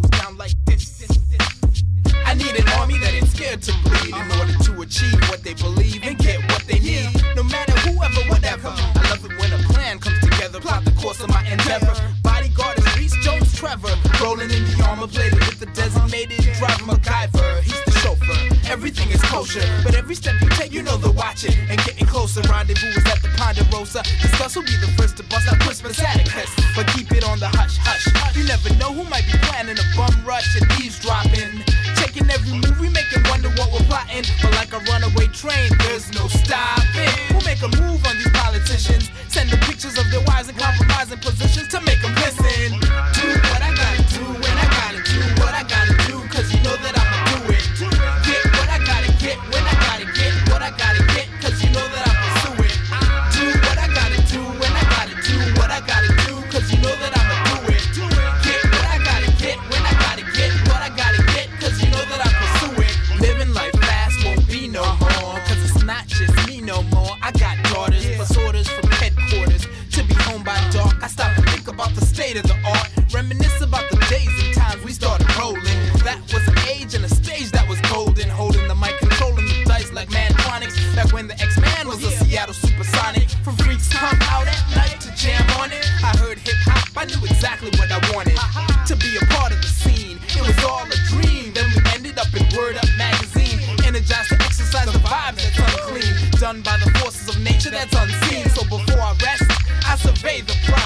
down like this. I need an army that ain't scared to bleed in order to achieve what they believe and get what they need. No matter whoever, whatever. I love it when a plan comes together, plot the course of my endeavor. Bodyguard is Reese Jones Trevor, rolling in the armor plated Everything is kosher. But every step you take, you know they're watching. And getting closer. Rendezvous is at the Ponderosa. Discuss who'll be the first to bust out Christmas Atticus. But keep it on the hush hush. You never know who might be planning a bum rush and eavesdropping. Taking every move we make and wonder what we're plotting. But like a runaway train, there's no stopping. got daughters, plus orders from headquarters. To be home by dark, I stop and think about the state of the art. Reminisce about the days and times we started rolling. That was an age and a stage that was golden. Holding the mic, controlling the dice like Mantronix. Back when the X-Man was a Seattle supersonic. From freaks come out at night to jam on it. I heard hip hop, I knew exactly what I wanted. To be a part of the scene, it was all a dream. Then we ended up in Word Up magazine. Energized to exercise the vibes that's unclean. Done by that's unseen. So before I rest, I survey the prize.